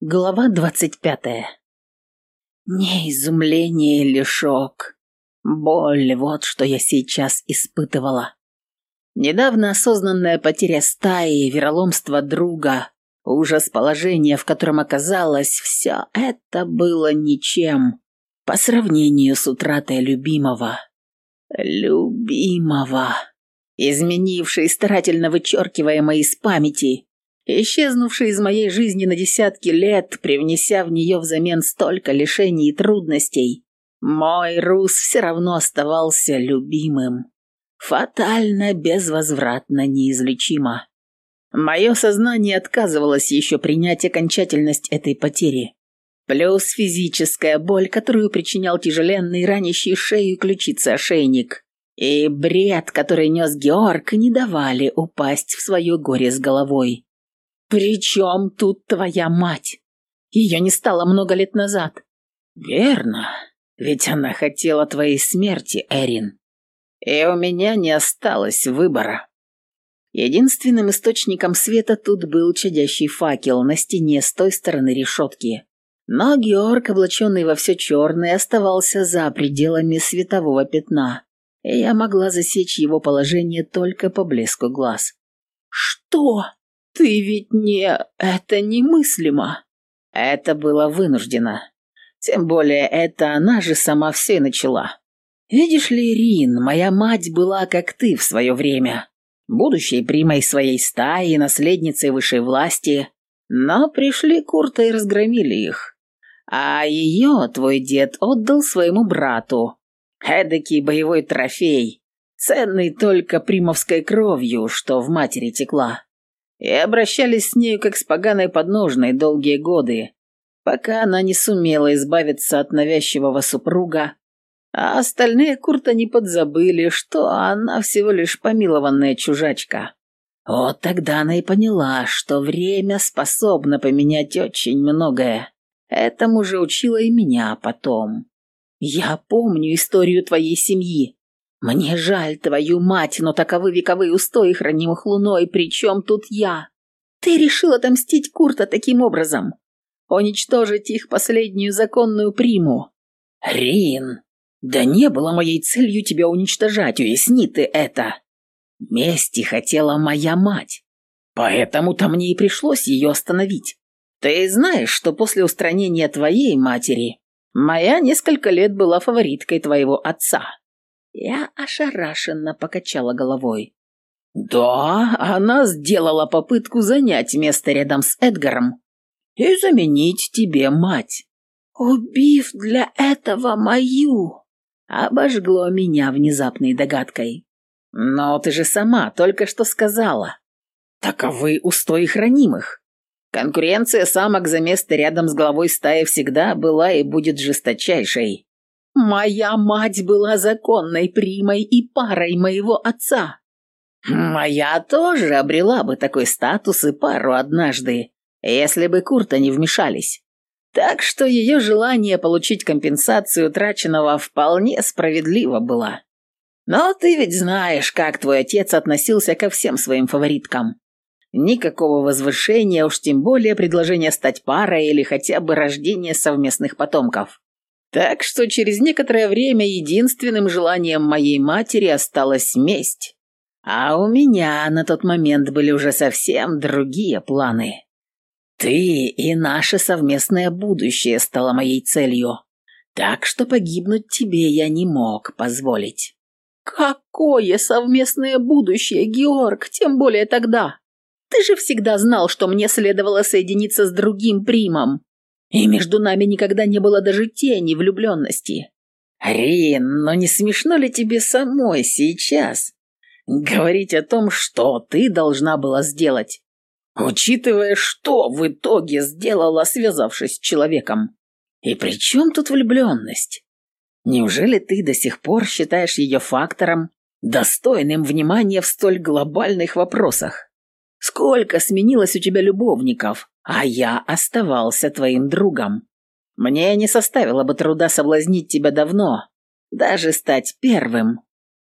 Глава двадцать пятая. Не изумление или шок. Боль, вот что я сейчас испытывала. Недавно осознанная потеря стаи, вероломство друга, ужас положения, в котором оказалась, все это было ничем по сравнению с утратой любимого. Любимого. Изменивший, старательно вычеркиваемый из памяти – исчезнувший из моей жизни на десятки лет, привнеся в нее взамен столько лишений и трудностей, мой Рус все равно оставался любимым. Фатально, безвозвратно, неизлечимо. Мое сознание отказывалось еще принять окончательность этой потери. Плюс физическая боль, которую причинял тяжеленный, ранящий шею и ключицы ошейник. И бред, который нес Георг, не давали упасть в свое горе с головой. «При чем тут твоя мать? Ее не стало много лет назад». «Верно, ведь она хотела твоей смерти, Эрин. И у меня не осталось выбора». Единственным источником света тут был чадящий факел на стене с той стороны решетки. Но Георг, облаченный во все черное, оставался за пределами светового пятна, и я могла засечь его положение только по блеску глаз. «Что?» «Ты ведь не... это немыслимо!» Это было вынуждено. Тем более это она же сама все начала. Видишь ли, Рин, моя мать была как ты в свое время. Будущей примой своей стаи, наследницей высшей власти. Но пришли Курта и разгромили их. А ее твой дед отдал своему брату. Эдакий боевой трофей, ценный только примовской кровью, что в матери текла и обращались с нею как с поганой подножной долгие годы, пока она не сумела избавиться от навязчивого супруга, а остальные Курта не подзабыли, что она всего лишь помилованная чужачка. Вот тогда она и поняла, что время способно поменять очень многое. Этому же учила и меня потом. Я помню историю твоей семьи. Мне жаль твою мать, но таковы вековые устои, хранимых луной, причем тут я. Ты решил отомстить Курта таким образом. Уничтожить их последнюю законную приму. Рин, да не было моей целью тебя уничтожать, уясни ты это. Мести хотела моя мать. Поэтому-то мне и пришлось ее остановить. Ты знаешь, что после устранения твоей матери моя несколько лет была фавориткой твоего отца. Я ошарашенно покачала головой. «Да, она сделала попытку занять место рядом с Эдгаром и заменить тебе мать. Убив для этого мою!» Обожгло меня внезапной догадкой. «Но ты же сама только что сказала. Таковы устои хранимых. Конкуренция самок за место рядом с главой стаи всегда была и будет жесточайшей. Моя мать была законной примой и парой моего отца. Моя тоже обрела бы такой статус и пару однажды, если бы Курта не вмешались. Так что ее желание получить компенсацию утраченного вполне справедливо было. Но ты ведь знаешь, как твой отец относился ко всем своим фавориткам. Никакого возвышения, уж тем более предложения стать парой или хотя бы рождения совместных потомков. Так что через некоторое время единственным желанием моей матери осталась месть. А у меня на тот момент были уже совсем другие планы. Ты и наше совместное будущее стало моей целью. Так что погибнуть тебе я не мог позволить. Какое совместное будущее, Георг, тем более тогда? Ты же всегда знал, что мне следовало соединиться с другим примом. И между нами никогда не было даже тени влюбленности. Рин, но не смешно ли тебе самой сейчас говорить о том, что ты должна была сделать, учитывая, что в итоге сделала, связавшись с человеком? И при чем тут влюбленность? Неужели ты до сих пор считаешь ее фактором, достойным внимания в столь глобальных вопросах? Сколько сменилось у тебя любовников, а я оставался твоим другом. Мне не составило бы труда соблазнить тебя давно, даже стать первым.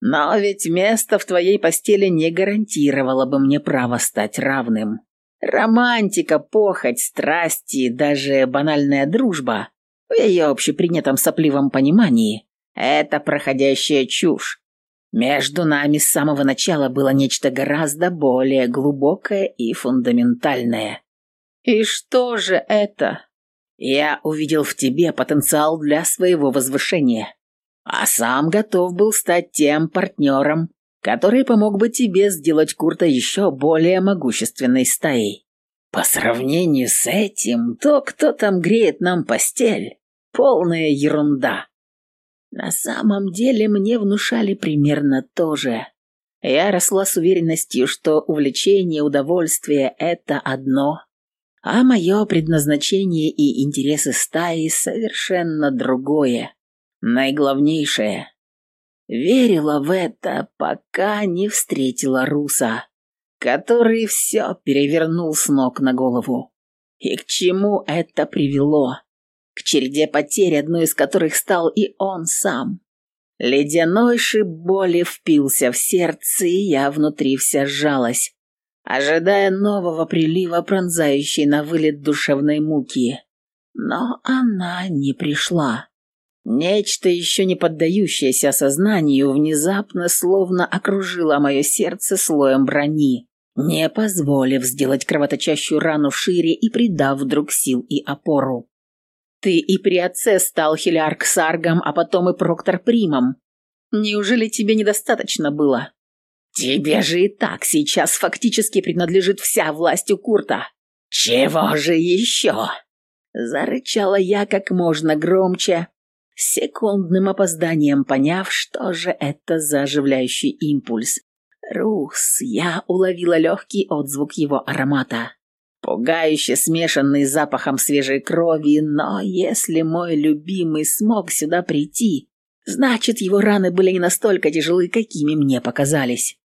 Но ведь место в твоей постели не гарантировало бы мне право стать равным. Романтика, похоть, страсти, даже банальная дружба в ее общепринятом сопливом понимании – это проходящая чушь. Между нами с самого начала было нечто гораздо более глубокое и фундаментальное. И что же это? Я увидел в тебе потенциал для своего возвышения, а сам готов был стать тем партнером, который помог бы тебе сделать Курта еще более могущественной стаей. По сравнению с этим, то, кто там греет нам постель, полная ерунда. На самом деле мне внушали примерно то же. Я росла с уверенностью, что увлечение, удовольствие – это одно, а мое предназначение и интересы стаи совершенно другое, наиглавнейшее. Верила в это, пока не встретила Руса, который все перевернул с ног на голову. И к чему это привело? К череде потерь, одной из которых стал и он сам. Ледяной шип боли впился в сердце, и я внутри вся сжалась, ожидая нового прилива, пронзающей на вылет душевной муки. Но она не пришла. Нечто, еще не поддающееся сознанию, внезапно словно окружило мое сердце слоем брони, не позволив сделать кровоточащую рану шире и придав вдруг сил и опору. Ты и при отце стал Хилярк Саргом, а потом и Проктор Примом. Неужели тебе недостаточно было? Тебе же и так сейчас фактически принадлежит вся власть у Курта. Чего же еще? Зарычала я как можно громче, секундным опозданием поняв, что же это за оживляющий импульс. Рус, я уловила легкий отзвук его аромата, пугающе смешанный с запахом свежей крови, но если мой любимый смог сюда прийти, значит, его раны были не настолько тяжелы, какими мне показались.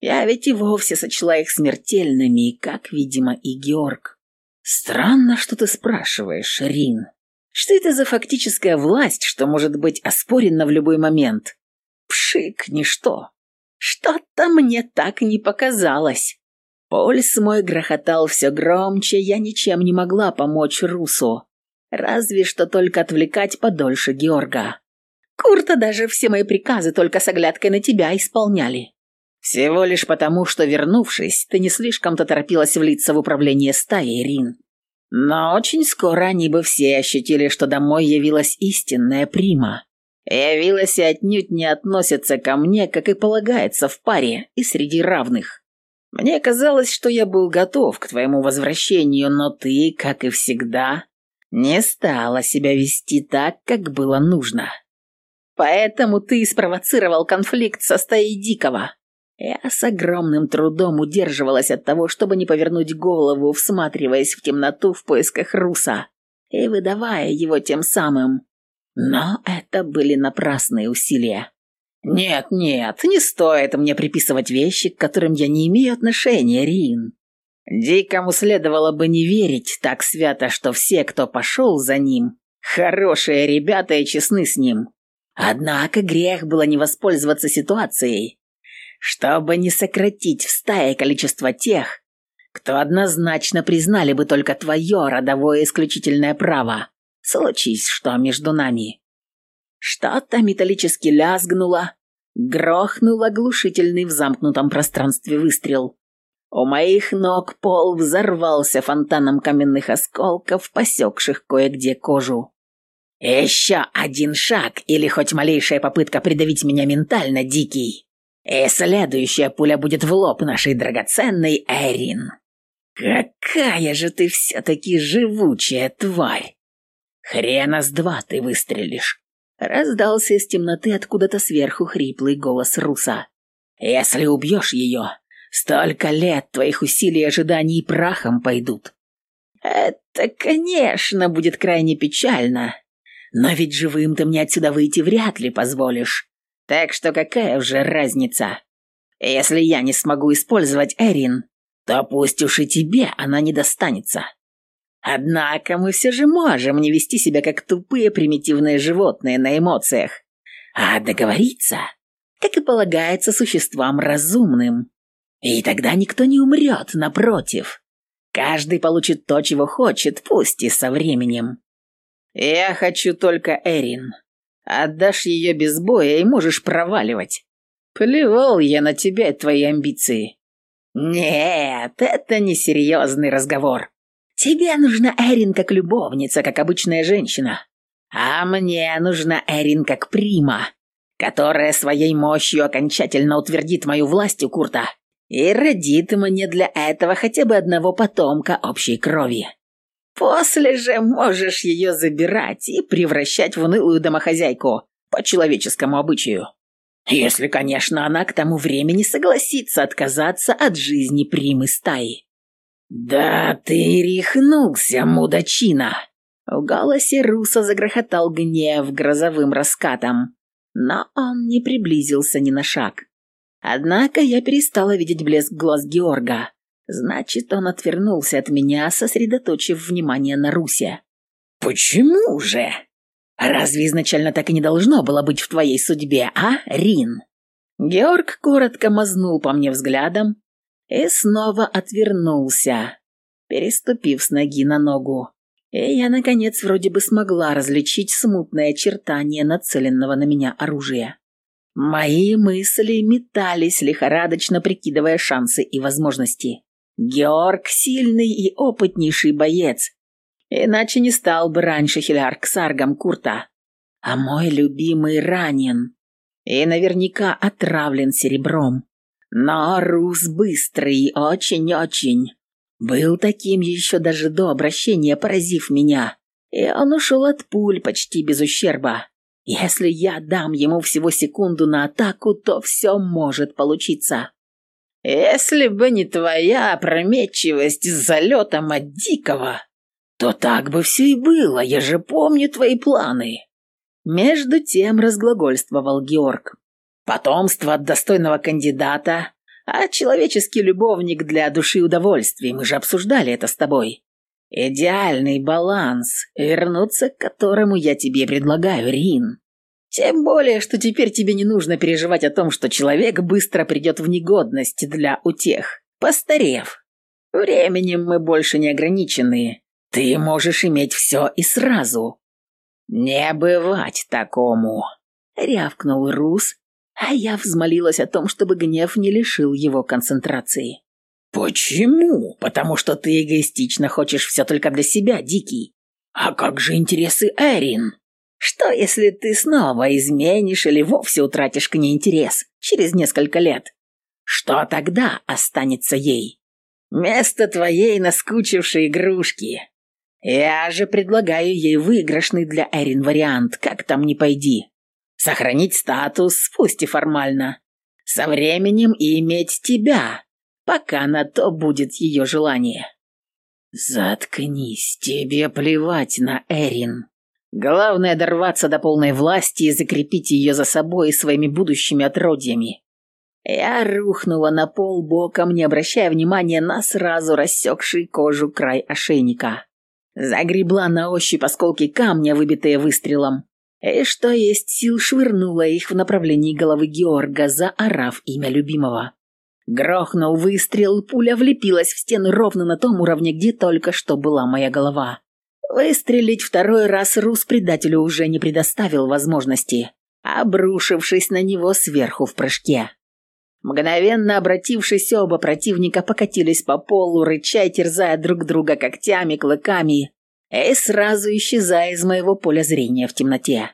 Я ведь и вовсе сочла их смертельными, как, видимо, и Георг. Странно, что ты спрашиваешь, Рин. Что это за фактическая власть, что может быть оспорена в любой момент? Пшик, ничто. Что-то мне так не показалось. Пульс мой грохотал все громче, я ничем не могла помочь Русу. Разве что только отвлекать подольше Георга. Курта даже все мои приказы только с оглядкой на тебя исполняли. Всего лишь потому, что, вернувшись, ты не слишком-то торопилась влиться в управление стаей, Рин. Но очень скоро они бы все ощутили, что домой явилась истинная прима. Явилась и отнюдь не относится ко мне, как и полагается в паре и среди равных. Мне казалось, что я был готов к твоему возвращению, но ты, как и всегда, не стала себя вести так, как было нужно. Поэтому ты спровоцировал конфликт со стаей Дикого. Я с огромным трудом удерживалась от того, чтобы не повернуть голову, всматриваясь в темноту в поисках Руса и выдавая его тем самым. Но это были напрасные усилия. «Нет, нет, не стоит мне приписывать вещи, к которым я не имею отношения, Рин. Дикому следовало бы не верить так свято, что все, кто пошел за ним, хорошие ребята и честны с ним. Однако грех было не воспользоваться ситуацией чтобы не сократить в стае количество тех, кто однозначно признали бы только твое родовое исключительное право, случись что между нами. Что-то металлически лязгнуло, грохнул оглушительный в замкнутом пространстве выстрел. У моих ног пол взорвался фонтаном каменных осколков, посекших кое-где кожу. «Еще один шаг или хоть малейшая попытка придавить меня ментально, Дикий, и следующая пуля будет в лоб нашей драгоценной Эрин. Какая же ты все-таки живучая тварь! Хрена с два ты выстрелишь. Раздался из темноты откуда-то сверху хриплый голос Руса. Если убьешь ее, столько лет твоих усилий и ожиданий прахом пойдут. Это, конечно, будет крайне печально, но ведь живым ты мне отсюда выйти вряд ли позволишь. Так что какая уже разница? Если я не смогу использовать Эрин, то пусть уж и тебе она не достанется. Однако мы все же можем не вести себя как тупые примитивные животные на эмоциях, а договориться, как и полагается существам разумным. И тогда никто не умрет, напротив. Каждый получит то, чего хочет, пусть и со временем. Я хочу только Эрин. Отдашь ее без боя и можешь проваливать. Плевал я на тебя и твои амбиции. Нет, это не серьезный разговор. Тебе нужна Эрин как любовница, как обычная женщина. А мне нужна Эрин как прима, которая своей мощью окончательно утвердит мою власть у Курта и родит мне для этого хотя бы одного потомка общей крови. После же можешь ее забирать и превращать в унылую домохозяйку по человеческому обычаю. Если, конечно, она к тому времени согласится отказаться от жизни примы стаи. «Да ты рехнулся, мудачина!» В голосе Руса загрохотал гнев грозовым раскатом, но он не приблизился ни на шаг. Однако я перестала видеть блеск глаз Георга. Значит, он отвернулся от меня, сосредоточив внимание на Русе. «Почему же? Разве изначально так и не должно было быть в твоей судьбе, а, Рин?» Георг коротко мазнул по мне взглядом, и снова отвернулся, переступив с ноги на ногу. И я, наконец, вроде бы смогла различить смутное очертание нацеленного на меня оружия. Мои мысли метались, лихорадочно прикидывая шансы и возможности. Георг – сильный и опытнейший боец, иначе не стал бы раньше Хилярк саргом Курта. А мой любимый ранен и наверняка отравлен серебром. Но Рус быстрый, очень-очень. Был таким еще даже до обращения, поразив меня. И он ушел от пуль почти без ущерба. Если я дам ему всего секунду на атаку, то все может получиться. Если бы не твоя опрометчивость с залетом от Дикого, то так бы все и было, я же помню твои планы. Между тем разглагольствовал Георг. Потомство от достойного кандидата, а человеческий любовник для души удовольствий. Мы же обсуждали это с тобой. Идеальный баланс, вернуться к которому я тебе предлагаю, Рин. Тем более, что теперь тебе не нужно переживать о том, что человек быстро придет в негодность для утех, постарев. Временем мы больше не ограничены. Ты можешь иметь все и сразу. Не бывать такому, рявкнул Рус, а я взмолилась о том, чтобы гнев не лишил его концентрации. «Почему? Потому что ты эгоистично хочешь все только для себя, Дикий. А как же интересы Эрин? Что, если ты снова изменишь или вовсе утратишь к ней интерес через несколько лет? Что тогда останется ей? Место твоей наскучившей игрушки. Я же предлагаю ей выигрышный для Эрин вариант, как там ни пойди. Сохранить статус, пусть и формально. Со временем и иметь тебя, пока на то будет ее желание. Заткнись, тебе плевать на Эрин. Главное дорваться до полной власти и закрепить ее за собой и своими будущими отродьями. Я рухнула на пол боком, не обращая внимания на сразу рассекший кожу край ошейника. Загребла на ощупь осколки камня, выбитые выстрелом, и что есть сил швырнула их в направлении головы Георга, заорав имя любимого. Грохнул выстрел, пуля влепилась в стену ровно на том уровне, где только что была моя голова. Выстрелить второй раз Рус предателю уже не предоставил возможности, обрушившись на него сверху в прыжке. Мгновенно обратившись, оба противника покатились по полу, рыча и терзая друг друга когтями, клыками и сразу исчезая из моего поля зрения в темноте.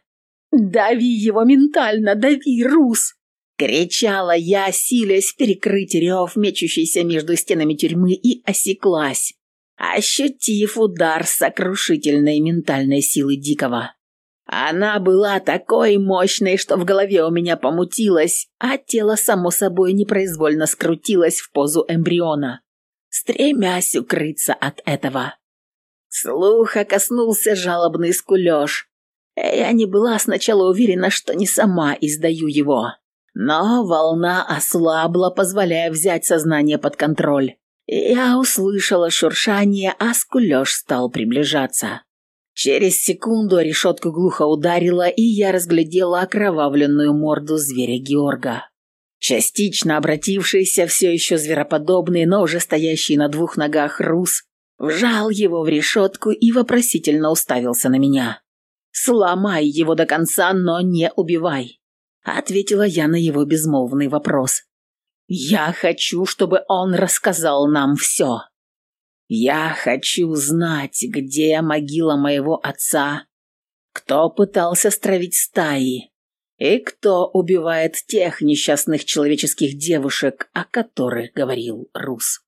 «Дави его ментально, дави, Рус!» Кричала я, силясь перекрыть рев, мечущийся между стенами тюрьмы, и осеклась, ощутив удар сокрушительной ментальной силы Дикого. Она была такой мощной, что в голове у меня помутилось, а тело само собой непроизвольно скрутилось в позу эмбриона, стремясь укрыться от этого. Слуха коснулся жалобный скулеж. Я не была сначала уверена, что не сама издаю его. Но волна ослабла, позволяя взять сознание под контроль. Я услышала шуршание, а скулеж стал приближаться. Через секунду решетку глухо ударила, и я разглядела окровавленную морду зверя Георга. Частично обратившийся, все еще звероподобный, но уже стоящий на двух ногах Рус вжал его в решетку и вопросительно уставился на меня. «Сломай его до конца, но не убивай», — ответила я на его безмолвный вопрос. «Я хочу, чтобы он рассказал нам все. Я хочу знать, где могила моего отца, кто пытался стравить стаи и кто убивает тех несчастных человеческих девушек, о которых говорил Рус».